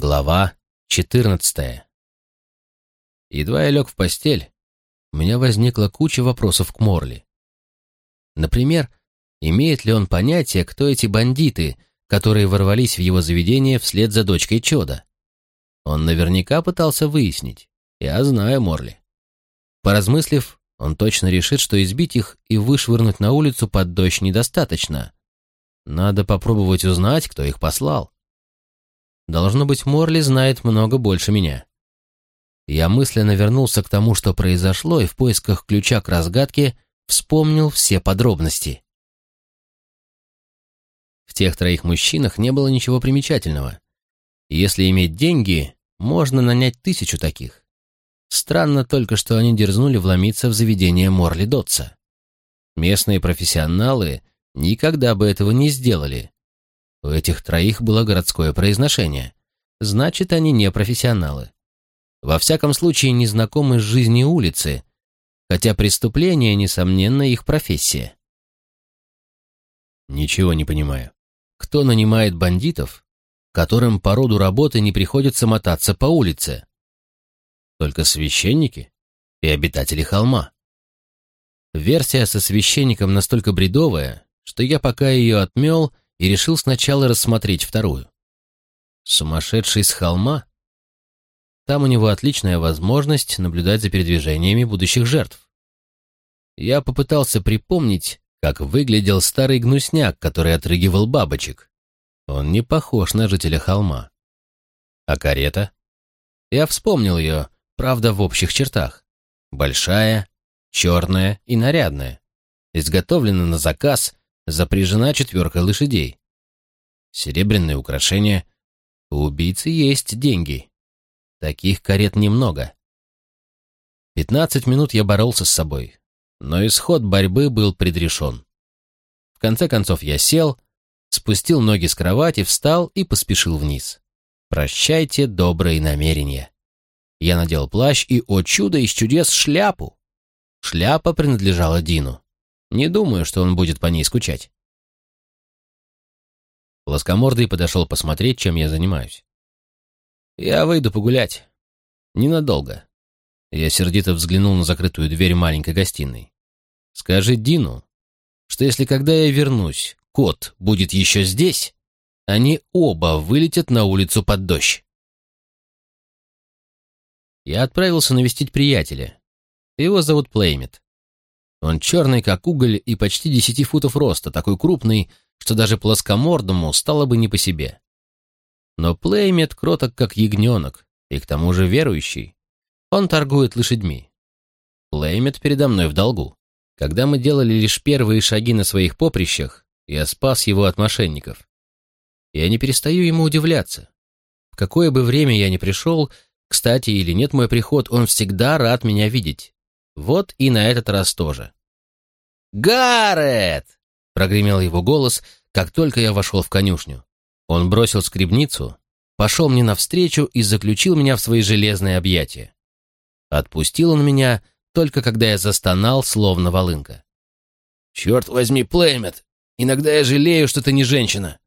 Глава 14 Едва я лег в постель, у меня возникла куча вопросов к Морли. Например, имеет ли он понятие, кто эти бандиты, которые ворвались в его заведение вслед за дочкой Чода? Он наверняка пытался выяснить. Я знаю Морли. Поразмыслив, он точно решит, что избить их и вышвырнуть на улицу под дождь недостаточно. Надо попробовать узнать, кто их послал. Должно быть, Морли знает много больше меня. Я мысленно вернулся к тому, что произошло, и в поисках ключа к разгадке вспомнил все подробности. В тех троих мужчинах не было ничего примечательного. Если иметь деньги, можно нанять тысячу таких. Странно только, что они дерзнули вломиться в заведение Морли Дотса. Местные профессионалы никогда бы этого не сделали, у этих троих было городское произношение. Значит, они не профессионалы. Во всяком случае, не знакомы с жизнью улицы, хотя преступление, несомненно, их профессия. Ничего не понимаю. Кто нанимает бандитов, которым по роду работы не приходится мотаться по улице? Только священники и обитатели холма. Версия со священником настолько бредовая, что я пока ее отмел и решил сначала рассмотреть вторую. Сумасшедший с холма? Там у него отличная возможность наблюдать за передвижениями будущих жертв. Я попытался припомнить, как выглядел старый гнусняк, который отрыгивал бабочек. Он не похож на жителя холма. А карета? Я вспомнил ее, правда, в общих чертах. Большая, черная и нарядная. Изготовлена на заказ запряжена четверка лошадей. Серебряные украшения. У убийцы есть деньги. Таких карет немного. Пятнадцать минут я боролся с собой, но исход борьбы был предрешен. В конце концов я сел, спустил ноги с кровати, встал и поспешил вниз. Прощайте добрые намерения. Я надел плащ и, о чудо из чудес, шляпу. Шляпа принадлежала Дину. Не думаю, что он будет по ней скучать. Плоскомордый подошел посмотреть, чем я занимаюсь. «Я выйду погулять. Ненадолго». Я сердито взглянул на закрытую дверь маленькой гостиной. «Скажи Дину, что если когда я вернусь, кот будет еще здесь, они оба вылетят на улицу под дождь». Я отправился навестить приятеля. Его зовут Плеймит. Он черный, как уголь, и почти десяти футов роста, такой крупный, что даже плоскомордому стало бы не по себе. Но Плеймит кроток, как ягненок, и к тому же верующий. Он торгует лошадьми. Плеймет передо мной в долгу. Когда мы делали лишь первые шаги на своих поприщах, я спас его от мошенников. Я не перестаю ему удивляться. В какое бы время я ни пришел, кстати или нет мой приход, он всегда рад меня видеть. Вот и на этот раз тоже. «Гаррет!» — прогремел его голос, как только я вошел в конюшню. Он бросил скребницу, пошел мне навстречу и заключил меня в свои железные объятия. Отпустил он меня только когда я застонал, словно волынка. «Черт возьми, Плеймет! Иногда я жалею, что ты не женщина.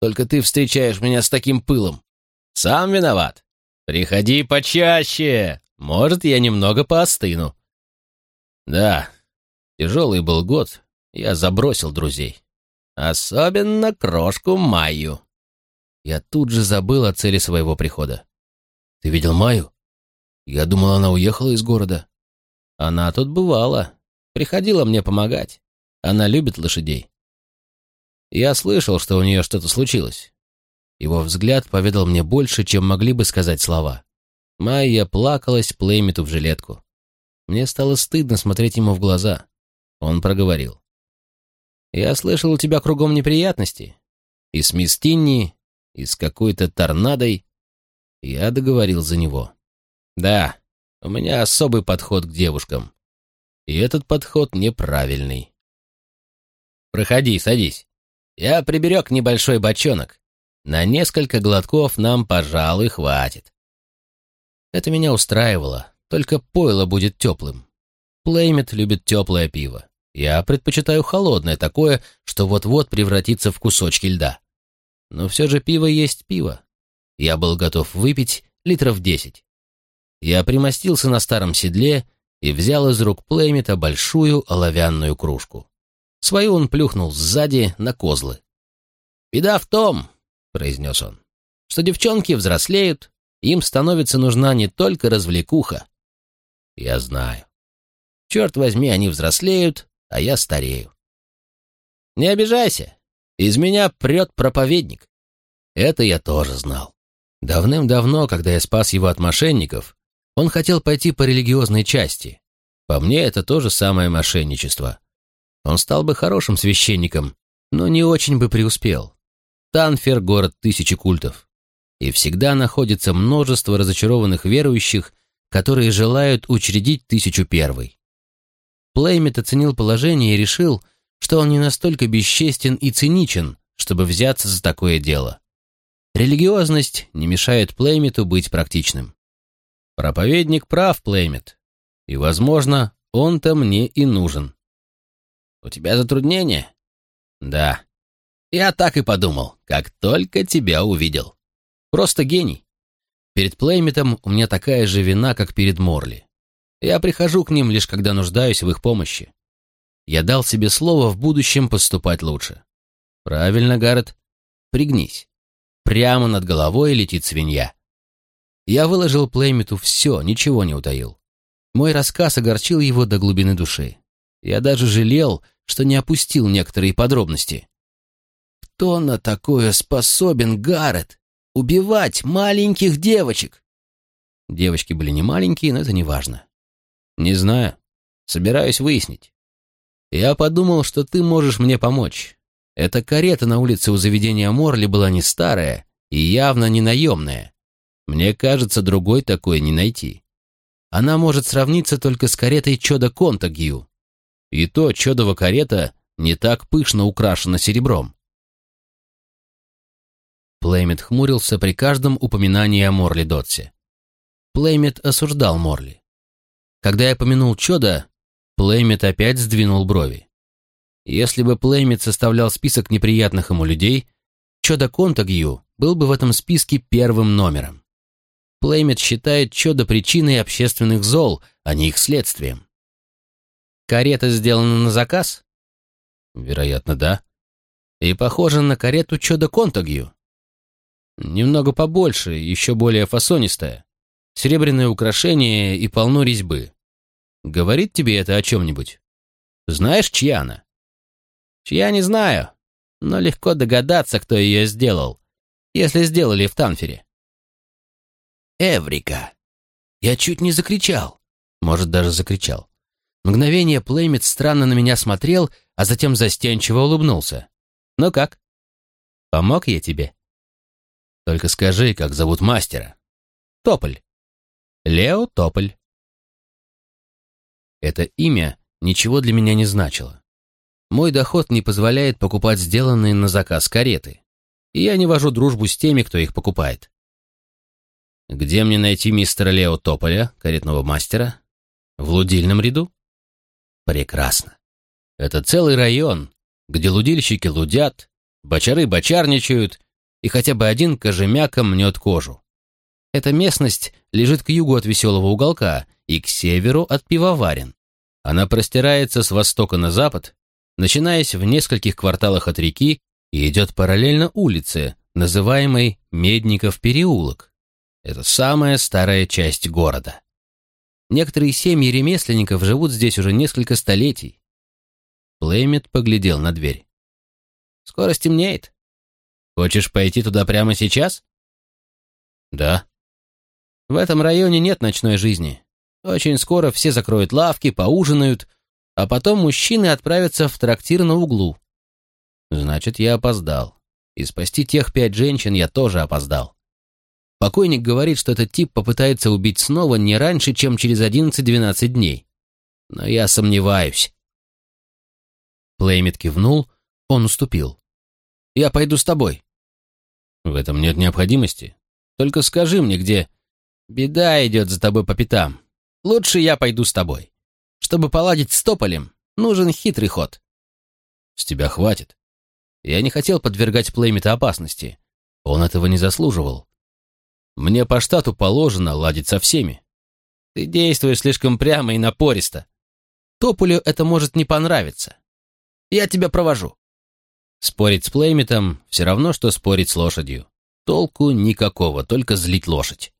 Только ты встречаешь меня с таким пылом. Сам виноват. Приходи почаще. Может, я немного поостыну». Да, тяжелый был год, я забросил друзей. Особенно крошку Майю. Я тут же забыл о цели своего прихода. Ты видел Майю? Я думал, она уехала из города. Она тут бывала, приходила мне помогать. Она любит лошадей. Я слышал, что у нее что-то случилось. Его взгляд поведал мне больше, чем могли бы сказать слова. Майя плакалась Плеймиту в жилетку. Мне стало стыдно смотреть ему в глаза. Он проговорил. «Я слышал, у тебя кругом неприятности. И с мисс и с какой-то торнадой». Я договорил за него. «Да, у меня особый подход к девушкам. И этот подход неправильный». «Проходи, садись. Я приберег небольшой бочонок. На несколько глотков нам, пожалуй, хватит». Это меня устраивало, только пойло будет теплым. Плеймит любит теплое пиво. Я предпочитаю холодное, такое, что вот-вот превратится в кусочки льда. Но все же пиво есть пиво. я был готов выпить литров десять. Я примостился на старом седле и взял из рук Плеймита большую оловянную кружку. Свою он плюхнул сзади на козлы. «Беда в том», — произнес он, — «что девчонки взрослеют, им становится нужна не только развлекуха». «Я знаю. Черт возьми, они взрослеют, а я старею». «Не обижайся, из меня прет проповедник». Это я тоже знал. Давным-давно, когда я спас его от мошенников, он хотел пойти по религиозной части. По мне, это тоже самое мошенничество. Он стал бы хорошим священником, но не очень бы преуспел. Танфер — город тысячи культов. И всегда находится множество разочарованных верующих, которые желают учредить тысячу первой. Плеймит оценил положение и решил, что он не настолько бесчестен и циничен, чтобы взяться за такое дело. Религиозность не мешает Плеймиту быть практичным. Проповедник прав, Плеймит. И, возможно, он-то мне и нужен. У тебя затруднения? Да. Я так и подумал, как только тебя увидел. Просто гений. Перед Плеймитом у меня такая же вина, как перед Морли. Я прихожу к ним лишь когда нуждаюсь в их помощи. Я дал себе слово в будущем поступать лучше. Правильно, Гаррет. Пригнись. Прямо над головой летит свинья. Я выложил Плеймиту все, ничего не утаил. Мой рассказ огорчил его до глубины души. Я даже жалел, что не опустил некоторые подробности. «Кто на такое способен, Гаррет? Убивать маленьких девочек?» Девочки были не маленькие, но это не важно. «Не знаю. Собираюсь выяснить. Я подумал, что ты можешь мне помочь. Эта карета на улице у заведения Морли была не старая и явно не наемная. Мне кажется, другой такой не найти. Она может сравниться только с каретой Чода Контагью. И то Чодова карета не так пышно украшена серебром. Плеймит хмурился при каждом упоминании о Морли Дотсе. Плеймит осуждал Морли. Когда я помянул Чода, Плеймит опять сдвинул брови. Если бы Плеймит составлял список неприятных ему людей, Чодо Контагью был бы в этом списке первым номером. Плеймит считает Чодо причиной общественных зол, а не их следствием. Карета сделана на заказ? Вероятно, да. И похожа на карету Чода Контагью. Немного побольше, еще более фасонистая. Серебряное украшение и полно резьбы. Говорит тебе это о чем-нибудь? Знаешь, чья она? Чья не знаю, но легко догадаться, кто ее сделал, если сделали в Танфере. Эврика!» Я чуть не закричал. Может, даже закричал. Мгновение Плеймит странно на меня смотрел, а затем застенчиво улыбнулся. «Ну как? Помог я тебе?» «Только скажи, как зовут мастера?» «Тополь. Лео Тополь». Это имя ничего для меня не значило. Мой доход не позволяет покупать сделанные на заказ кареты, и я не вожу дружбу с теми, кто их покупает. Где мне найти мистера Лео Тополя, каретного мастера? В лудильном ряду? Прекрасно. Это целый район, где лудильщики лудят, бочары бочарничают, и хотя бы один кожемяка мнет кожу. Эта местность лежит к югу от Веселого уголка и к северу от Пивоварен. Она простирается с востока на запад, начинаясь в нескольких кварталах от реки и идет параллельно улице, называемой Медников переулок. Это самая старая часть города. Некоторые семьи ремесленников живут здесь уже несколько столетий. Плеймит поглядел на дверь. «Скоро стемнеет. Хочешь пойти туда прямо сейчас?» «Да». «В этом районе нет ночной жизни. Очень скоро все закроют лавки, поужинают, а потом мужчины отправятся в трактир на углу. Значит, я опоздал. И спасти тех пять женщин я тоже опоздал. Покойник говорит, что этот тип попытается убить снова не раньше, чем через 11-12 дней. Но я сомневаюсь. Плеймит кивнул, он уступил. «Я пойду с тобой». «В этом нет необходимости. Только скажи мне, где...» «Беда идет за тобой по пятам. Лучше я пойду с тобой. Чтобы поладить с Тополем, нужен хитрый ход». «С тебя хватит. Я не хотел подвергать Плеймита опасности. Он этого не заслуживал. Мне по штату положено ладить со всеми. Ты действуешь слишком прямо и напористо. Тополю это может не понравиться. Я тебя провожу. Спорить с Плеймитом все равно, что спорить с лошадью. Толку никакого, только злить лошадь.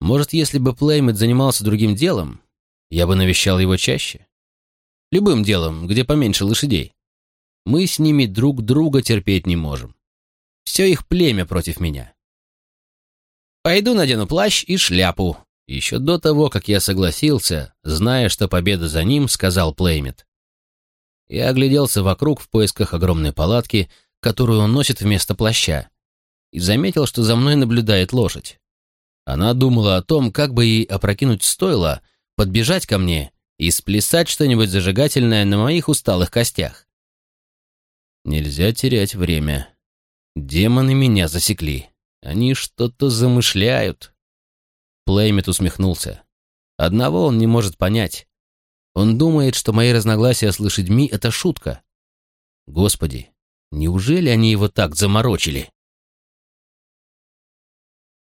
Может, если бы Плеймит занимался другим делом, я бы навещал его чаще? Любым делом, где поменьше лошадей. Мы с ними друг друга терпеть не можем. Все их племя против меня. Пойду надену плащ и шляпу. Еще до того, как я согласился, зная, что победа за ним, сказал Плеймит. Я огляделся вокруг в поисках огромной палатки, которую он носит вместо плаща, и заметил, что за мной наблюдает лошадь. Она думала о том, как бы ей опрокинуть стойло, подбежать ко мне и сплясать что-нибудь зажигательное на моих усталых костях. Нельзя терять время. Демоны меня засекли. Они что-то замышляют. Плеймит усмехнулся. Одного он не может понять. Он думает, что мои разногласия с лошадьми — это шутка. Господи, неужели они его так заморочили?